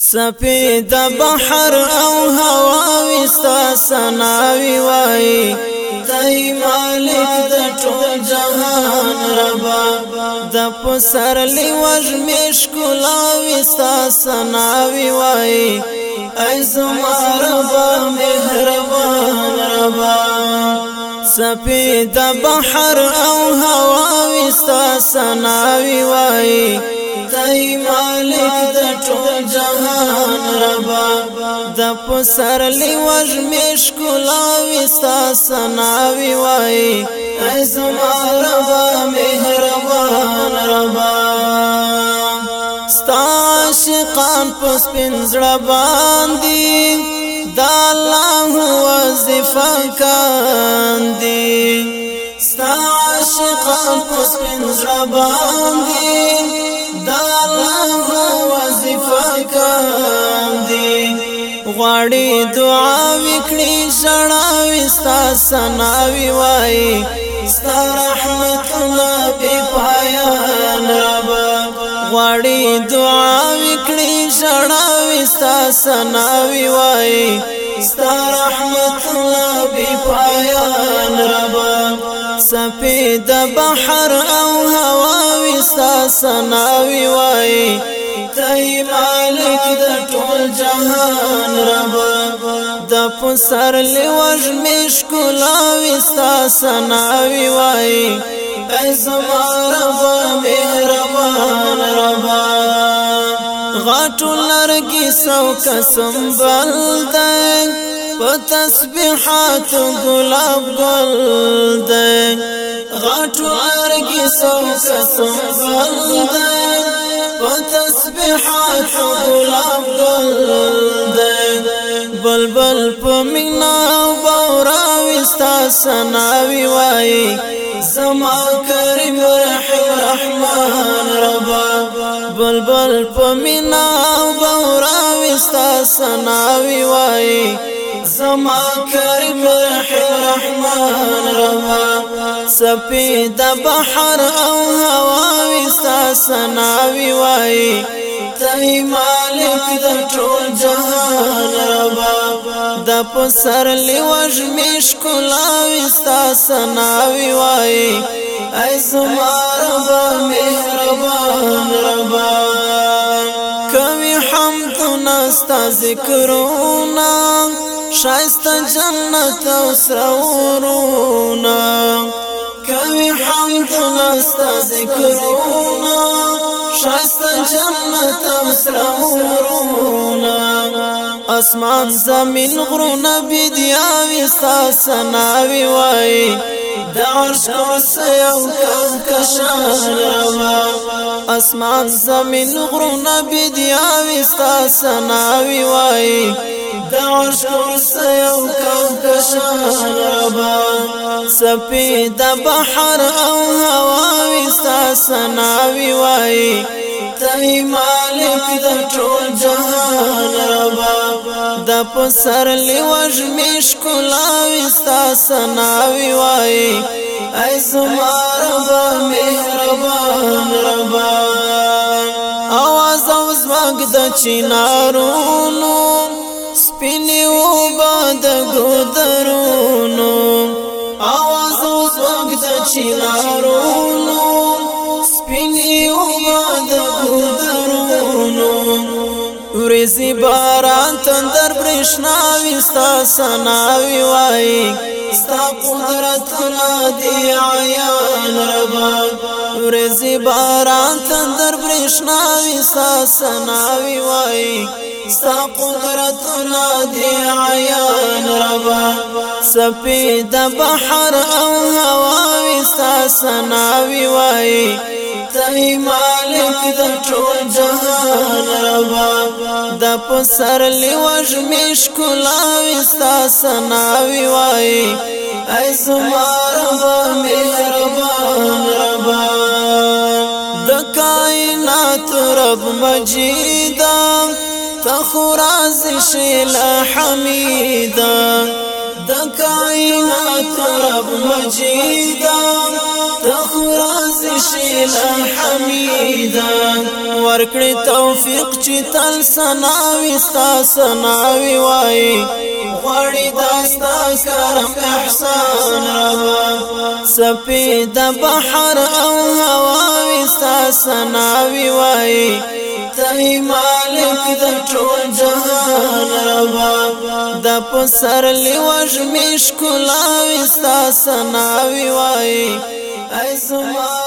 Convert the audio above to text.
سپید بحر او هوا وستا سناوی وای دای مالک د ټول جهان ربا د پسر لی وج مش کولا وستا سناوی وای ای زما ربا مهربان ربا سپید بحر او هوا وستا سناوی وای دی مالک د ټول جهان ربا د پسر لوج مش کولا وستا سنا وی وای ایزم ربا مهربان ربا ستا عاشقان پس پنځړه باندې د الله وظیفه کاندي ستا عاشقان پس پنځه باندې دا الله وظیفه کام دی غواړي دعا وکړي شړا وستا سناوي وای ستا رحمت الله به پایا ناب غواړي دعا وکړي شړا وستا سناوي وای ستا رحمت الله به پایا ناب سپید بحر او هوا وستا سناوی وای تای مالک د ټول جهان رب د پسر لوج مش کولا وستا سناوی وای ای زما رب مهربان رب غاټو لرګي سو قسم بل دای په تسبيحات ګلاب ګل دې غټو ارګي سو قسم بل دې په تسبيحات ګلاب ګل بلبل سناوي وای زما كريم رحیم رحمان ربا بلبل بل مینا وبورا وستا سناوي زما کریم رحمان روا سپید بحر او هواوی ستا سناوی وای تای مالک د ټول جهان روا د پسر لوج مش کولاوی ستا سناوی وای ای زما ربا مهربان ربا کوي حمد نستا ذکرونه شایسته جنت او سرورونه کوي حمد لستا ذکرونه شایسته جنت او سرورونه اسمان زمین غرونه بدیاوی ساسناوی وای د عرش کوسه یو کهکشان روا اسمان زمین غرونه بدیاوی ساسناوی وای د عشق سيو کوکش ربا سپید بحر او هوا وستا سناوي وای تای مالک د ټول جهان ربا د پسر لوج مش کولا وستا سناوي وای ای زما ربا مهربان ربا اواز اوس واګ د چینارونو ګدرونو اواز اوس وخت چینارونو سپینې اومد ګدرونو ورځي باران تندر برښنا وستا سناوي وای ستا قدرت را دی عیان ربا ورزی باران تندر برشناوی ساسناوی وائی ستا قدرتنا دی عیان ربا سپید بحر او هواوی ساسناوی وائی تای مالک د ټول جهان ربا د پسر لوج مش کولاوی ساسناوی وائی ای زما ربا مهربان ربا کائنات رب مجیدا تخراز شیل حمیدا د کائنات رب مجیدا تخراز شیل حمیدا ورکړی توفیق چې تل سناوي ستا سناوي وای دستا کرم احسان روا سپید بحر او هواوی ستا سناوی وائی تای مالک د ټول جهان ربا د پسر لوج مشکلاوی ستا سناوی وائی ای زمان